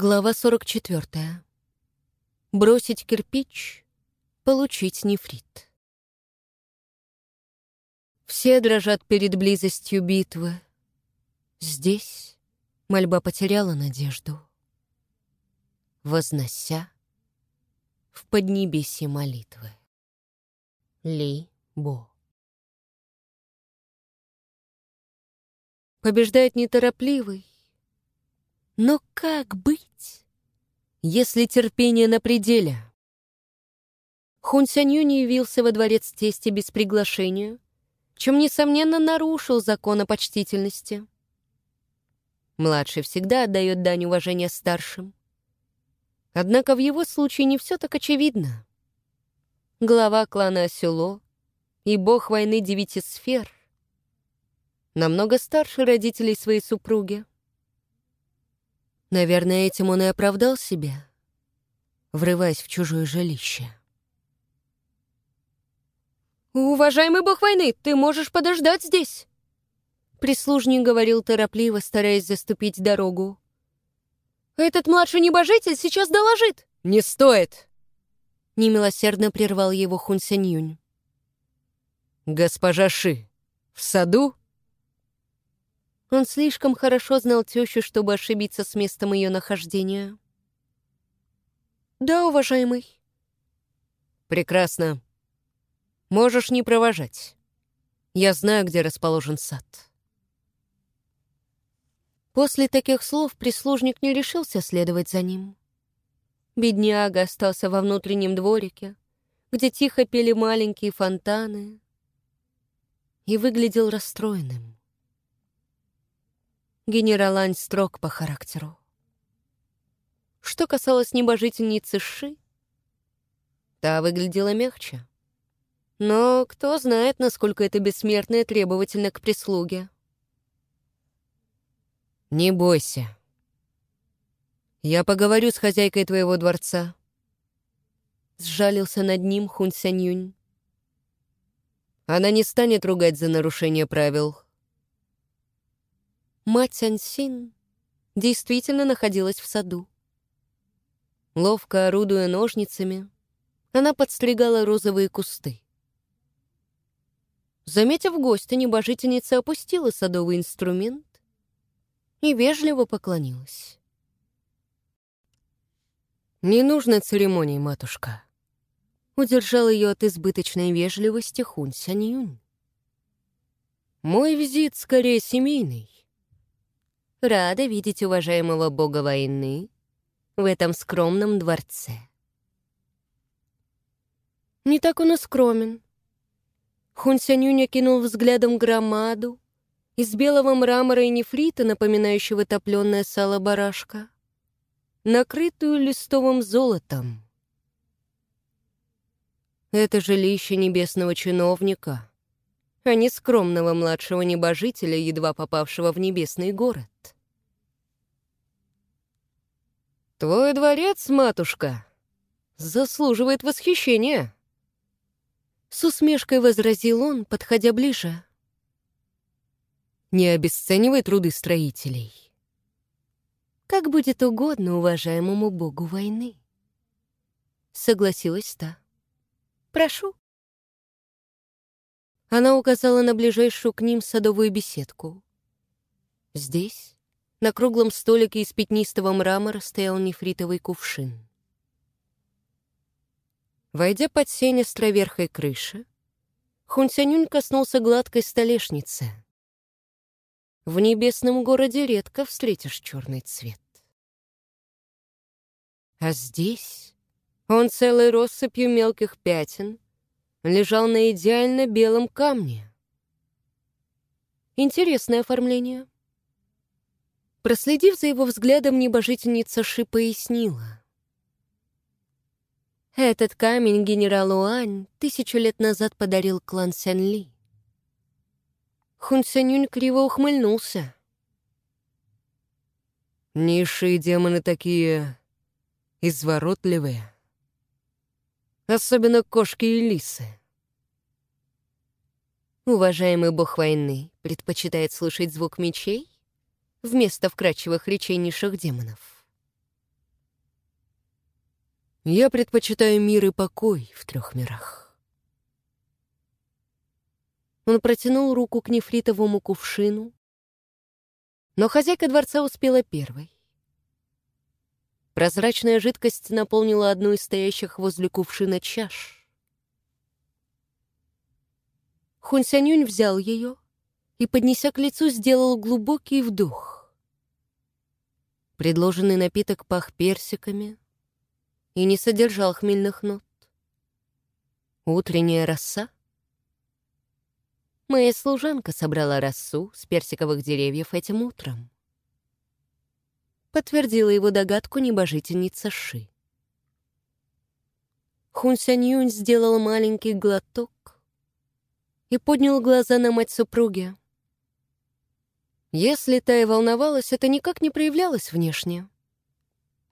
Глава 44. Бросить кирпич, получить нефрит. Все дрожат перед близостью битвы. Здесь мольба потеряла надежду, вознося в поднебесье молитвы. Ли Бо. Побеждает неторопливый, но как быть, если терпение на пределе? Хун Сянью не явился во дворец тести без приглашения, чем, несомненно, нарушил закон о почтительности. Младший всегда отдает дань уважения старшим. Однако в его случае не все так очевидно. Глава клана Осюло и бог войны девяти сфер намного старше родителей своей супруги. Наверное, этим он и оправдал себя, врываясь в чужое жилище. «Уважаемый бог войны, ты можешь подождать здесь!» Прислужник говорил торопливо, стараясь заступить дорогу. «Этот младший небожитель сейчас доложит!» «Не стоит!» Немилосердно прервал его Хун Сянь «Госпожа Ши, в саду?» Он слишком хорошо знал тещу, чтобы ошибиться с местом ее нахождения. «Да, уважаемый». «Прекрасно. Можешь не провожать. Я знаю, где расположен сад». После таких слов прислужник не решился следовать за ним. Бедняга остался во внутреннем дворике, где тихо пели маленькие фонтаны, и выглядел расстроенным. Генерал Ань строг по характеру. Что касалось небожительницы Ши, та выглядела мягче. Но кто знает, насколько это бессмертное требовательно к прислуге. «Не бойся. Я поговорю с хозяйкой твоего дворца», — сжалился над ним Хун Сянь Она не станет ругать за нарушение правил. Мать Сянсин действительно находилась в саду. Ловко орудуя ножницами, она подстригала розовые кусты. Заметив гостя, небожительница опустила садовый инструмент и вежливо поклонилась. «Не нужно церемоний, матушка», — удержал ее от избыточной вежливости Хун Сянь «Мой визит скорее семейный. Рада видеть уважаемого бога войны в этом скромном дворце. Не так он и скромен. Хун Сянюня кинул взглядом громаду из белого мрамора и нефрита, напоминающего топленое сало барашка, накрытую листовым золотом. Это жилище небесного чиновника — а не скромного младшего небожителя, едва попавшего в небесный город. «Твой дворец, матушка, заслуживает восхищения!» С усмешкой возразил он, подходя ближе. «Не обесценивай труды строителей». «Как будет угодно уважаемому богу войны», — согласилась та. «Прошу». Она указала на ближайшую к ним садовую беседку. Здесь, на круглом столике из пятнистого мрамора, стоял нефритовый кувшин. Войдя под сень островерхой крыши, Хунсянюнь коснулся гладкой столешницы. В небесном городе редко встретишь черный цвет. А здесь он целой россыпью мелких пятен — лежал на идеально белом камне. Интересное оформление. Проследив за его взглядом, небожительница Ши пояснила. Этот камень генералу Ань тысячу лет назад подарил клан Сянли. Хун Сянюнь криво ухмыльнулся. Низшие демоны такие изворотливые. Особенно кошки и лисы. Уважаемый бог войны предпочитает слушать звук мечей вместо вкрадчивых речей низших демонов. Я предпочитаю мир и покой в трех мирах. Он протянул руку к нефритовому кувшину, но хозяйка дворца успела первой. Прозрачная жидкость наполнила одну из стоящих возле кувшина чаш. Хунсянюнь взял ее и, поднеся к лицу, сделал глубокий вдох. Предложенный напиток пах персиками, и не содержал хмельных нот. Утренняя роса? Моя служанка собрала росу с персиковых деревьев этим утром. Подтвердила его догадку небожительница Ши. Хун Сянь сделал маленький глоток и поднял глаза на мать супруги. Если та и волновалась, это никак не проявлялось внешне.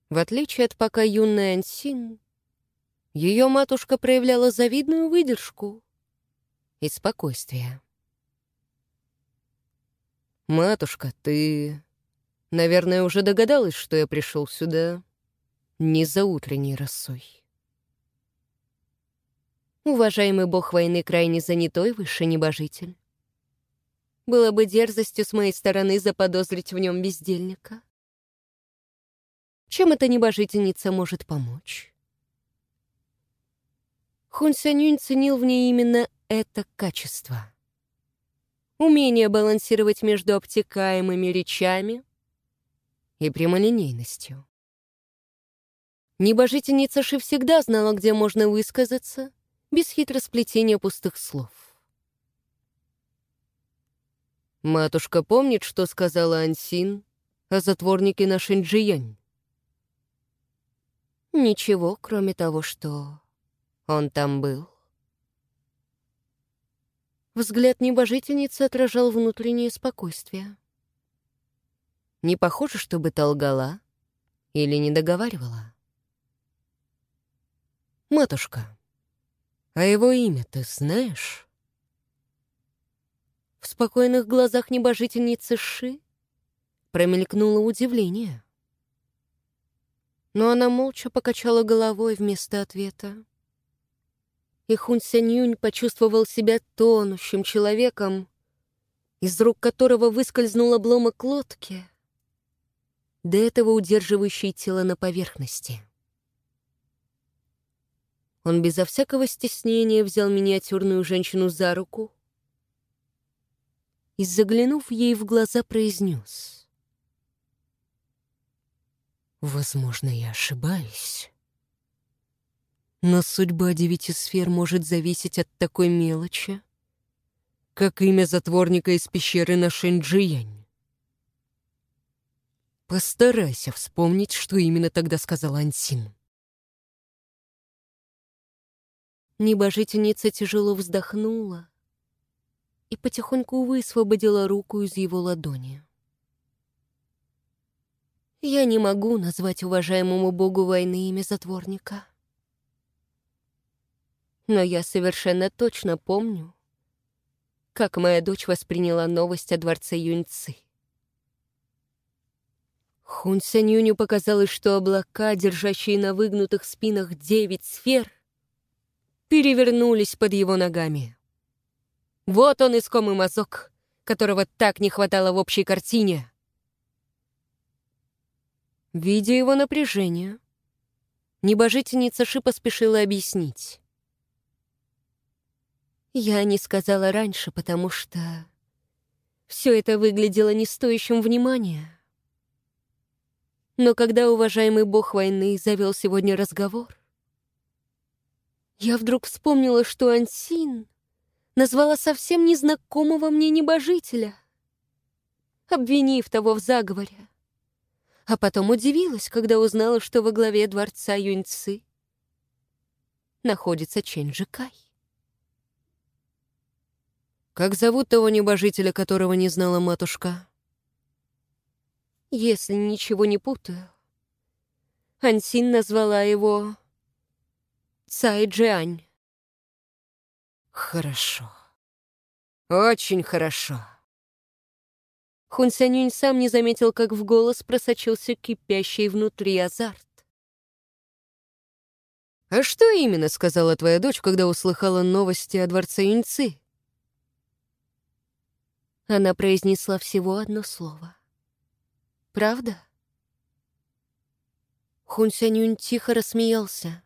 В отличие от пока юной Ансин, ее матушка проявляла завидную выдержку и спокойствие. «Матушка, ты, наверное, уже догадалась, что я пришел сюда не за утренней росой». Уважаемый бог войны крайне занятой, высший небожитель. Было бы дерзостью с моей стороны заподозрить в нем бездельника. Чем эта небожительница может помочь? Хун Сянюнь ценил в ней именно это качество. Умение балансировать между обтекаемыми речами и прямолинейностью. Небожительница Ши всегда знала, где можно высказаться, без хитросплетения пустых слов. Матушка помнит, что сказала Ансин о затворнике на Шинджиянь? Ничего, кроме того, что он там был. Взгляд небожительницы отражал внутреннее спокойствие. Не похоже, чтобы та лгала или не договаривала. «Матушка, а его имя ты знаешь?» В спокойных глазах небожительницы Ши промелькнуло удивление но она молча покачала головой вместо ответа. И Хун почувствовал себя тонущим человеком, из рук которого выскользнул обломок лодки, до этого удерживающий тело на поверхности. Он безо всякого стеснения взял миниатюрную женщину за руку и, заглянув ей в глаза, произнес — Возможно, я ошибаюсь. Но судьба девяти сфер может зависеть от такой мелочи, как имя затворника из пещеры на Шэньчжиянь. Постарайся вспомнить, что именно тогда сказал Ансин. Небожительница тяжело вздохнула и потихоньку высвободила руку из его ладони. Я не могу назвать уважаемому богу войны имя затворника. Но я совершенно точно помню, как моя дочь восприняла новость о дворце Юньцы. Хун Сянюню показалось, что облака, держащие на выгнутых спинах девять сфер, перевернулись под его ногами. Вот он, искомый мазок, которого так не хватало в общей картине — Видя его напряжение, небожительница Ши поспешила объяснить. Я не сказала раньше, потому что все это выглядело не стоящим внимания. Но когда уважаемый бог войны завел сегодня разговор, я вдруг вспомнила, что Ансин назвала совсем незнакомого мне небожителя, обвинив того в заговоре а потом удивилась, когда узнала, что во главе дворца Юньцы находится Чэнь Жикай. «Как зовут того небожителя, которого не знала матушка?» «Если ничего не путаю, Ансин назвала его Цай Джиань». «Хорошо. Очень хорошо». Хун Сянюнь сам не заметил, как в голос просочился кипящий внутри азарт. «А что именно сказала твоя дочь, когда услыхала новости о дворце Юньцы?» Она произнесла всего одно слово. «Правда?» Хун Сянюнь тихо рассмеялся.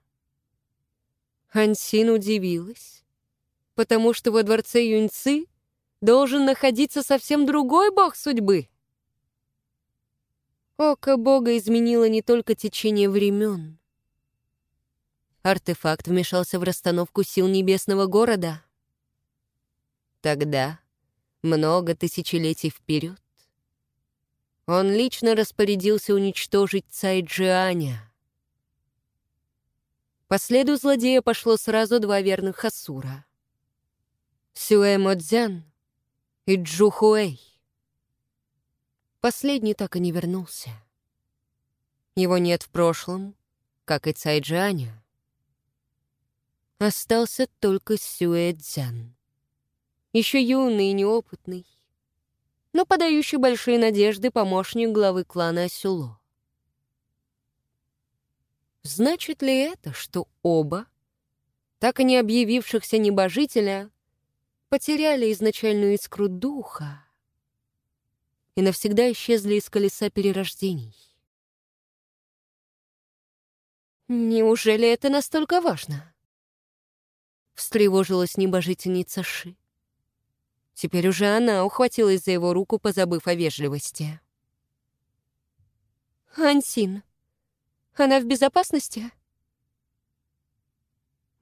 Ансин удивилась, потому что во дворце Юньцы должен находиться совсем другой бог судьбы. Око бога изменило не только течение времен. Артефакт вмешался в расстановку сил небесного города. Тогда, много тысячелетий вперед, он лично распорядился уничтожить Цай Джианя. По следу злодея пошло сразу два верных Асура. Сюэ Модзян и Джухуэй. Последний так и не вернулся. Его нет в прошлом, как и Цай Джианя. Остался только Сюэ Цзян. Еще юный и неопытный, но подающий большие надежды помощник главы клана Сюло. Значит ли это, что оба, так и не объявившихся небожителя, потеряли изначальную искру духа и навсегда исчезли из колеса перерождений? Неужели это настолько важно? Встревожилась небожительница Ши. Теперь уже она ухватилась за его руку, позабыв о вежливости. «Ансин, она в безопасности?»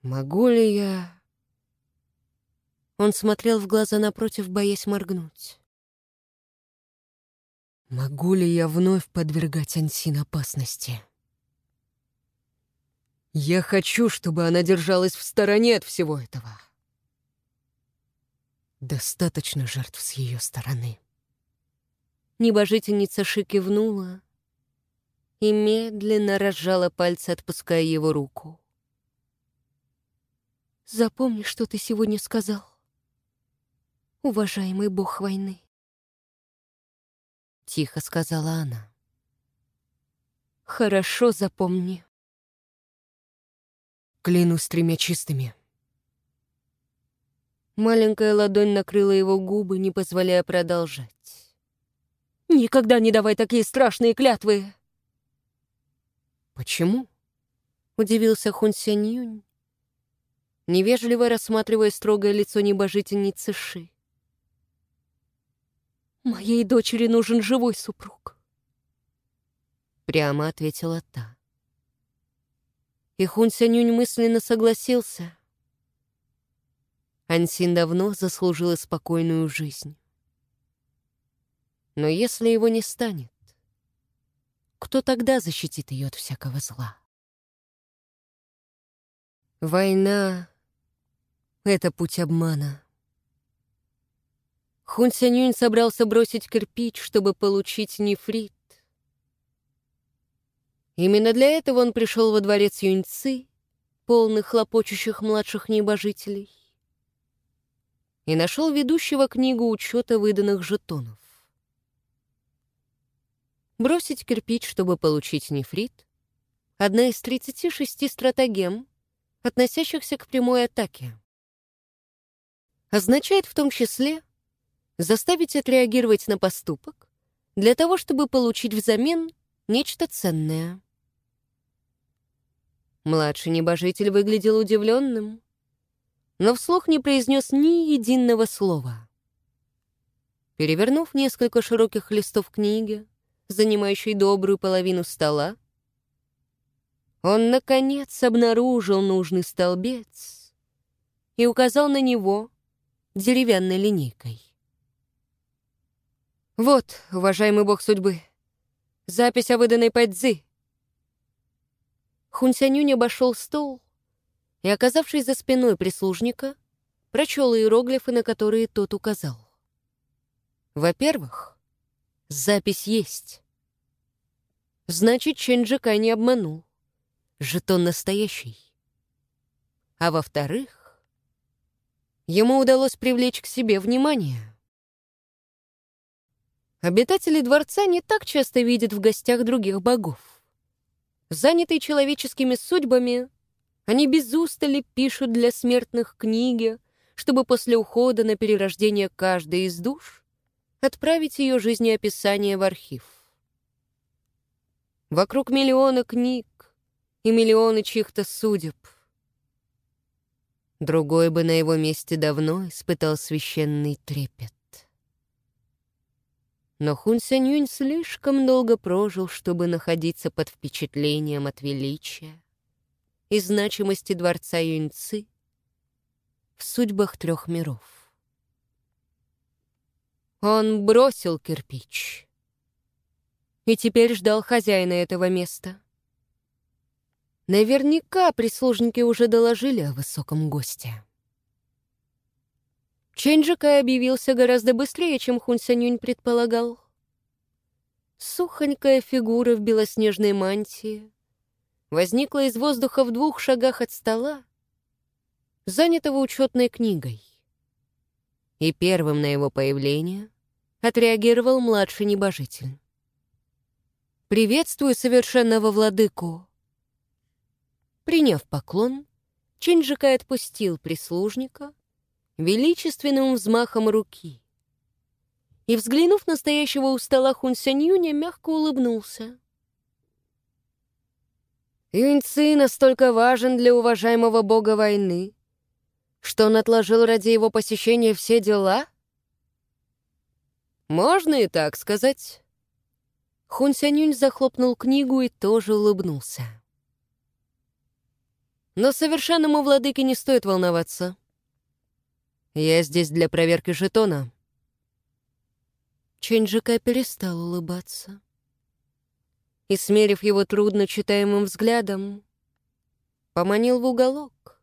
«Могу ли я...» Он смотрел в глаза напротив, боясь моргнуть. «Могу ли я вновь подвергать Ансин опасности?» «Я хочу, чтобы она держалась в стороне от всего этого». Достаточно жертв с ее стороны. Небожительница Ши кивнула и медленно разжала пальцы, отпуская его руку. «Запомни, что ты сегодня сказал, уважаемый бог войны». Тихо сказала она. «Хорошо запомни». Клянусь тремя чистыми. Маленькая ладонь накрыла его губы, не позволяя продолжать. «Никогда не давай такие страшные клятвы!» «Почему?» — удивился Хун Сянь Юнь, невежливо рассматривая строгое лицо небожительницы Ши. «Моей дочери нужен живой супруг», — прямо ответила та. И Хун Сянь Юнь мысленно согласился — Ансин давно заслужила спокойную жизнь. Но если его не станет, кто тогда защитит ее от всякого зла? Война — это путь обмана. Хун Сянюнь собрался бросить кирпич, чтобы получить нефрит. Именно для этого он пришел во дворец Юньцы, полный хлопочущих младших небожителей и нашел ведущего книгу учета выданных жетонов. Бросить кирпич, чтобы получить нефрит — одна из 36 стратегем, относящихся к прямой атаке. Означает в том числе заставить отреагировать на поступок для того, чтобы получить взамен нечто ценное. Младший небожитель выглядел удивленным но вслух не произнес ни единого слова. Перевернув несколько широких листов книги, занимающей добрую половину стола, он, наконец, обнаружил нужный столбец и указал на него деревянной линейкой. «Вот, уважаемый бог судьбы, запись о выданной Падзи». Хунсянюнь обошел стол и, оказавшись за спиной прислужника, прочел иероглифы, на которые тот указал. Во-первых, запись есть. Значит, Ченджикай не обманул. Жетон настоящий. А во-вторых, ему удалось привлечь к себе внимание. Обитатели дворца не так часто видят в гостях других богов. Занятый человеческими судьбами, Они без устали пишут для смертных книги, чтобы после ухода на перерождение каждой из душ отправить ее жизнеописание в архив. Вокруг миллиона книг и миллионы чьих-то судеб. Другой бы на его месте давно испытал священный трепет. Но Хун Сянюнь слишком долго прожил, чтобы находиться под впечатлением от величия и значимости дворца Юньцы в судьбах трех миров. Он бросил кирпич и теперь ждал хозяина этого места. Наверняка прислужники уже доложили о высоком госте. Чэнджика объявился гораздо быстрее, чем Хун Сянюнь предполагал. Сухонькая фигура в белоснежной мантии возникла из воздуха в двух шагах от стола, занятого учетной книгой. И первым на его появление отреагировал младший небожитель. «Приветствую совершенного владыку!» Приняв поклон, Чинджика отпустил прислужника величественным взмахом руки и, взглянув на стоящего у стола Хунсяньюня, мягко улыбнулся. Юньцы настолько важен для уважаемого бога войны, что он отложил ради его посещения все дела? Можно и так сказать. Хун Сянюнь захлопнул книгу и тоже улыбнулся. Но совершенному владыке не стоит волноваться. Я здесь для проверки жетона. Чэньджика перестал улыбаться. И, смерив его трудно читаемым взглядом, поманил в уголок,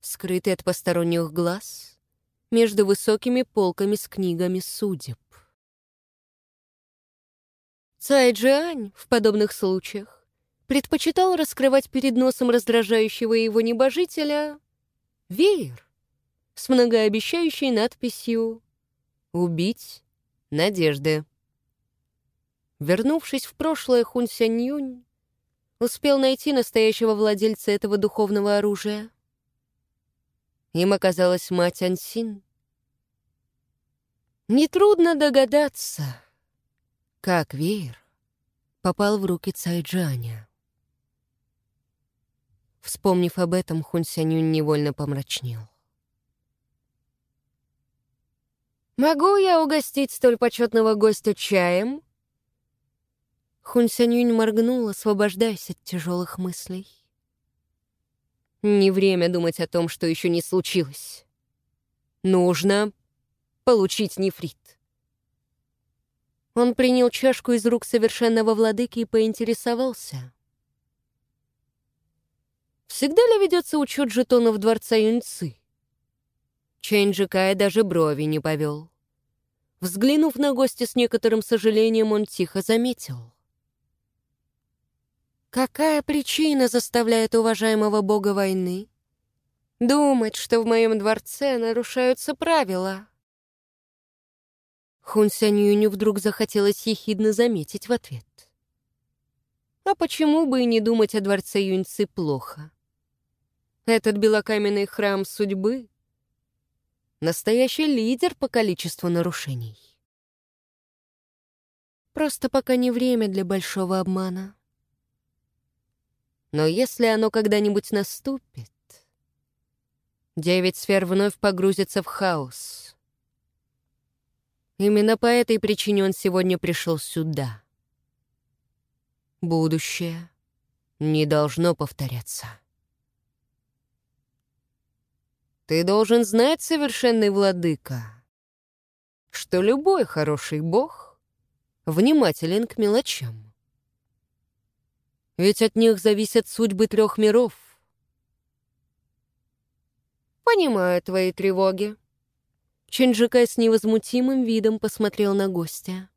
скрытый от посторонних глаз, между высокими полками с книгами судеб. Цай Джиань в подобных случаях предпочитал раскрывать перед носом раздражающего его небожителя веер с многообещающей надписью «Убить надежды». Вернувшись в прошлое, Хун Сянь успел найти настоящего владельца этого духовного оружия. Им оказалась мать Ансин. Нетрудно догадаться, как веер попал в руки Цайджаня. Вспомнив об этом, Хун Сянюнь невольно помрачнел. «Могу я угостить столь почетного гостя чаем?» Хун Сянюнь моргнул, освобождаясь от тяжелых мыслей. Не время думать о том, что еще не случилось. Нужно получить нефрит. Он принял чашку из рук совершенного владыки и поинтересовался. Всегда ли ведется учет жетонов дворца Юньцы? Чэнь даже брови не повел. Взглянув на гостя с некоторым сожалением, он тихо заметил. «Какая причина заставляет уважаемого бога войны думать, что в моем дворце нарушаются правила?» Хун Сянюню вдруг захотелось ехидно заметить в ответ. «А почему бы и не думать о дворце Юньцы плохо?» Этот белокаменный храм судьбы — настоящий лидер по количеству нарушений. Просто пока не время для большого обмана. Но если оно когда-нибудь наступит, девять сфер вновь погрузятся в хаос. Именно по этой причине он сегодня пришел сюда. Будущее не должно повторяться. Ты должен знать, совершенный владыка, что любой хороший бог внимателен к мелочам. Ведь от них зависят судьбы трех миров. Понимаю твои тревоги. Чинджикай с невозмутимым видом посмотрел на гостя.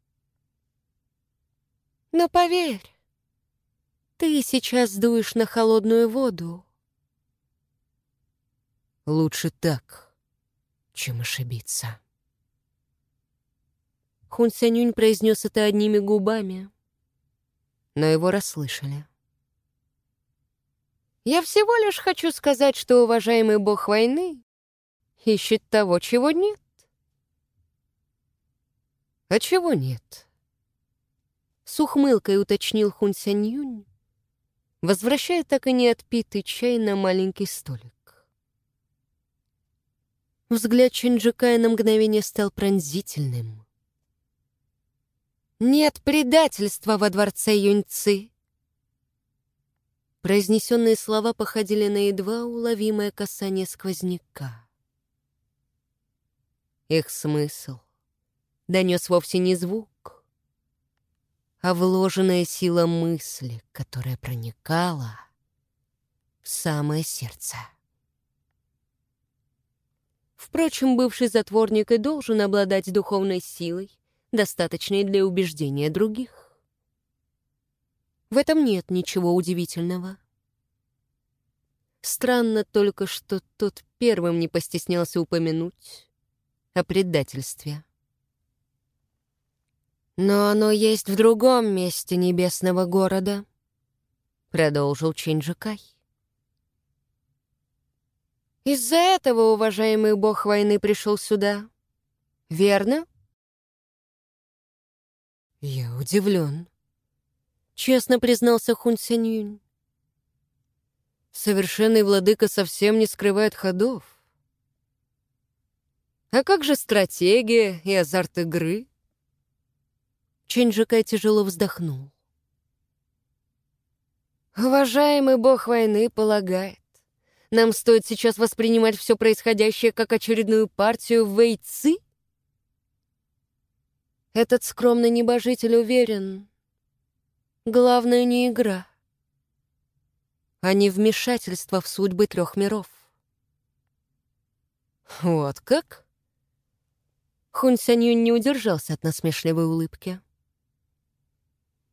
Но поверь, ты сейчас дуешь на холодную воду. Лучше так, чем ошибиться. Хун Сянюнь произнес это одними губами, но его расслышали. Я всего лишь хочу сказать, что уважаемый бог войны ищет того, чего нет. А чего нет? С ухмылкой уточнил Хун Сянь Юнь, возвращая так и не отпитый чай на маленький столик. Взгляд Чинджикая на мгновение стал пронзительным. «Нет предательства во дворце Юньцы!» Произнесенные слова походили на едва уловимое касание сквозняка. Их смысл донес вовсе не звук, а вложенная сила мысли, которая проникала в самое сердце. Впрочем, бывший затворник и должен обладать духовной силой, достаточной для убеждения других. В этом нет ничего удивительного. Странно только, что тот первым не постеснялся упомянуть о предательстве. «Но оно есть в другом месте небесного города», — продолжил Чинджикай. Из-за этого уважаемый бог войны пришел сюда. Верно? Я удивлен. Честно признался Хун Сяньюнь. Совершенный владыка совсем не скрывает ходов. А как же стратегия и азарт игры? Чэнь тяжело вздохнул. Уважаемый бог войны полагает, нам стоит сейчас воспринимать все происходящее как очередную партию вейцы? Этот скромный небожитель уверен. Главное не игра, а не вмешательство в судьбы трех миров. Вот как? Хун не удержался от насмешливой улыбки.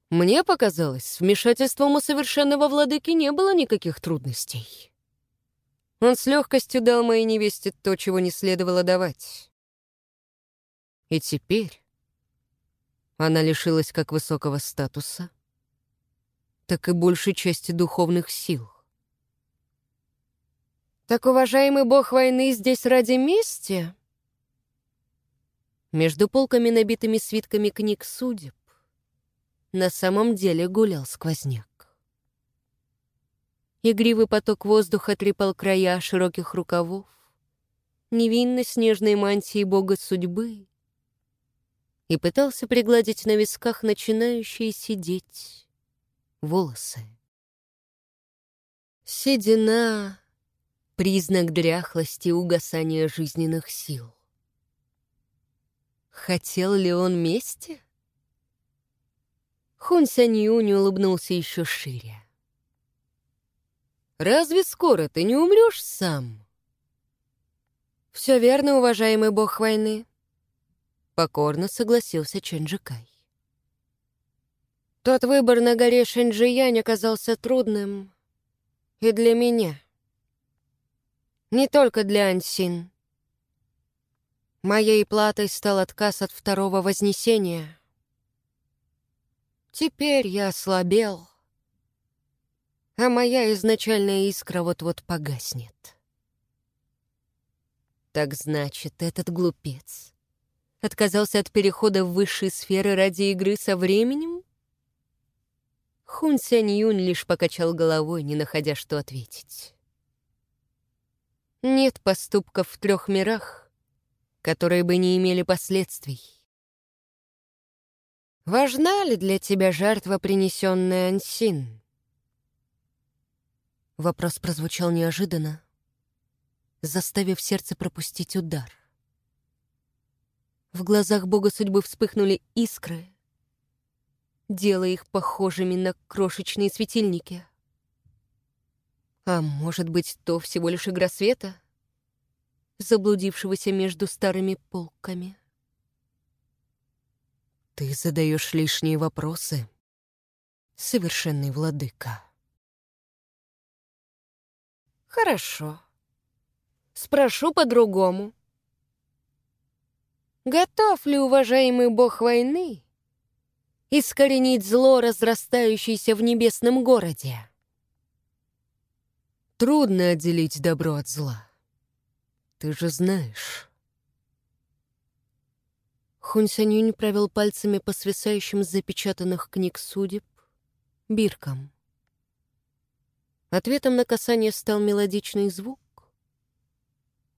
Мне показалось, с вмешательством у совершенного владыки не было никаких трудностей. Он с легкостью дал моей невесте то, чего не следовало давать. И теперь она лишилась как высокого статуса, так и большей части духовных сил. Так, уважаемый бог войны здесь ради мести? Между полками, набитыми свитками книг судеб, на самом деле гулял сквозняк. Игривый поток воздуха трепал края широких рукавов, невинно снежной мантии бога судьбы и пытался пригладить на висках начинающие сидеть волосы. Седина — признак дряхлости и угасания жизненных сил. Хотел ли он мести? Хун Сянь улыбнулся еще шире. Разве скоро ты не умрешь сам? Все верно, уважаемый бог войны. Покорно согласился Чэнджикай. Тот выбор на горе Шэньчжиянь оказался трудным и для меня. Не только для Ансин. Моей платой стал отказ от второго вознесения. Теперь я ослабел а моя изначальная искра вот-вот погаснет. Так значит, этот глупец отказался от перехода в высшие сферы ради игры со временем? Хун Сянь Юнь лишь покачал головой, не находя, что ответить. Нет поступков в трех мирах, которые бы не имели последствий. Важна ли для тебя жертва, принесенная Ансин? Вопрос прозвучал неожиданно, заставив сердце пропустить удар. В глазах бога судьбы вспыхнули искры, делая их похожими на крошечные светильники. А может быть, то всего лишь игра света, заблудившегося между старыми полками? Ты задаешь лишние вопросы, совершенный владыка. Хорошо. Спрошу по-другому. Готов ли уважаемый бог войны искоренить зло, разрастающееся в небесном городе? Трудно отделить добро от зла. Ты же знаешь. Хунь Сянюнь провел пальцами по свисающим запечатанных книг судеб биркам. Ответом на касание стал мелодичный звук,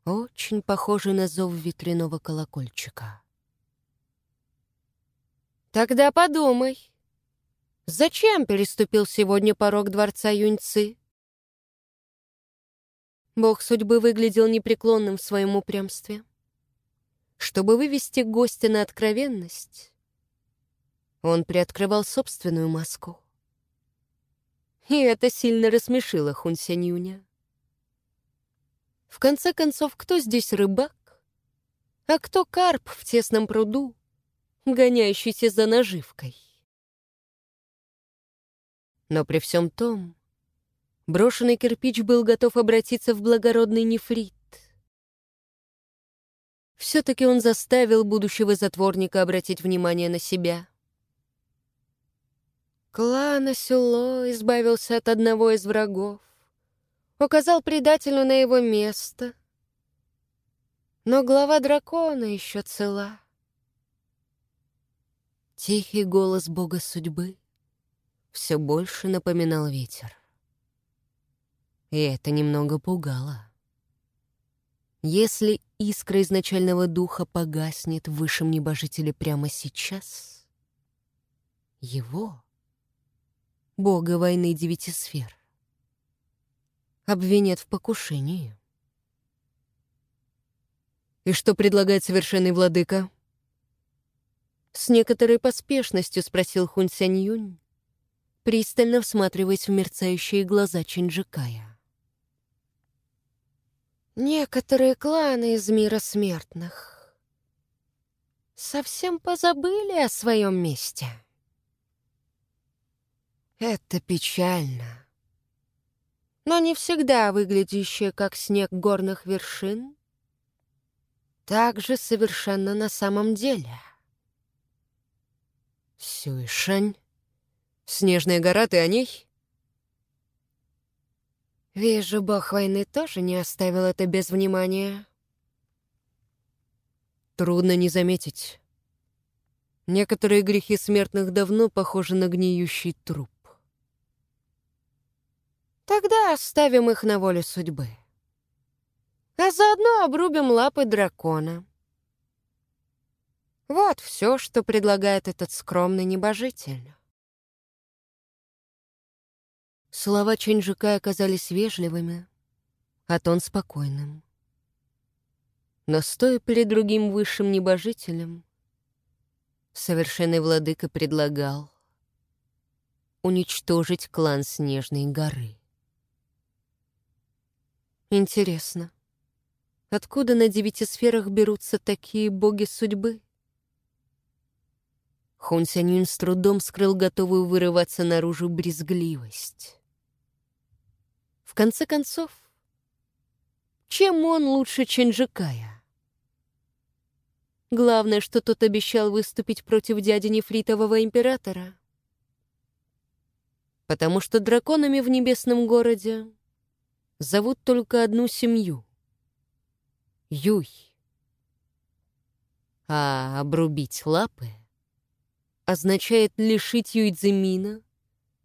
очень похожий на зов ветряного колокольчика. «Тогда подумай, зачем переступил сегодня порог дворца Юньцы?» Бог судьбы выглядел непреклонным в своем упрямстве. Чтобы вывести гостя на откровенность, он приоткрывал собственную маску. И это сильно рассмешило Хун Сянь В конце концов, кто здесь рыбак, а кто карп в тесном пруду, гоняющийся за наживкой? Но при всем том, брошенный кирпич был готов обратиться в благородный нефрит. Все-таки он заставил будущего затворника обратить внимание на себя. Клан Асюло избавился от одного из врагов, указал предателю на его место. Но глава дракона еще цела. Тихий голос бога судьбы все больше напоминал ветер. И это немного пугало. Если искра изначального духа погаснет в высшем небожителе прямо сейчас, его, бога войны девяти сфер, обвинят в покушении. «И что предлагает совершенный владыка?» С некоторой поспешностью спросил Хунь Сянь Юнь, пристально всматриваясь в мерцающие глаза Чинджикая. Некоторые кланы из мира смертных совсем позабыли о своем месте. Это печально. Но не всегда выглядящее как снег горных вершин, так же совершенно на самом деле. Сюйшань, Снежная гора, ты о ней? Вижу, бог войны тоже не оставил это без внимания. Трудно не заметить. Некоторые грехи смертных давно похожи на гниющий труп. Тогда оставим их на волю судьбы. А заодно обрубим лапы дракона. Вот все, что предлагает этот скромный небожитель. Слова Чэньжика оказались вежливыми, а тон спокойным. Но стоя перед другим высшим небожителем, совершенный владыка предлагал уничтожить клан Снежной горы. Интересно, откуда на девяти сферах берутся такие боги судьбы? Хун Сянюнь с трудом скрыл готовую вырываться наружу брезгливость. В конце концов, чем он лучше Ченджикая? Главное, что тот обещал выступить против дяди Нефритового императора. Потому что драконами в небесном городе зовут только одну семью — Юй. А обрубить лапы означает лишить Юйцзимина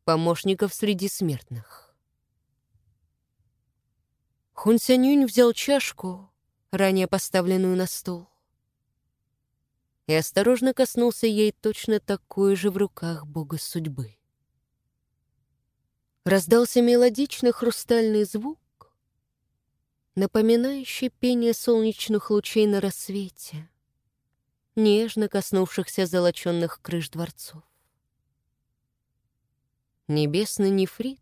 помощников среди смертных. Хун взял чашку, ранее поставленную на стол, и осторожно коснулся ей точно такой же в руках бога судьбы. Раздался мелодичный хрустальный звук, напоминающий пение солнечных лучей на рассвете, нежно коснувшихся золоченных крыш дворцов. Небесный нефрит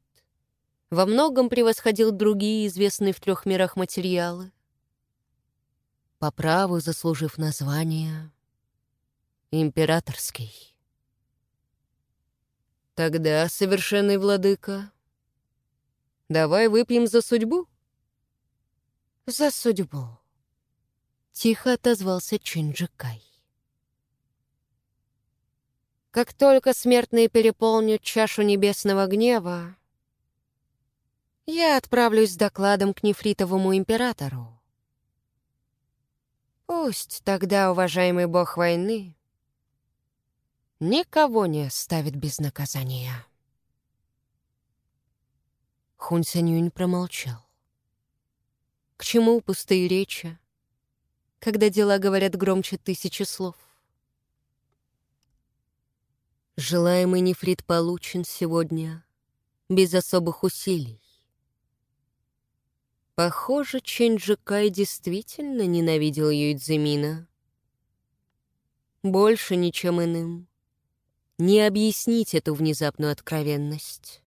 во многом превосходил другие известные в трех мирах материалы, по праву заслужив название «Императорский». «Тогда, совершенный владыка, давай выпьем за судьбу?» «За судьбу», — тихо отозвался Чинджикай. «Как только смертные переполнят чашу небесного гнева, Я отправлюсь с докладом к нефритовому императору. Пусть тогда уважаемый бог войны никого не оставит без наказания. Хун Сянюнь промолчал. К чему пустые речи, когда дела говорят громче тысячи слов? Желаемый нефрит получен сегодня без особых усилий. Похоже, Чэнь-Джикай действительно ненавидел Юйцзимина. Больше ничем иным не объяснить эту внезапную откровенность.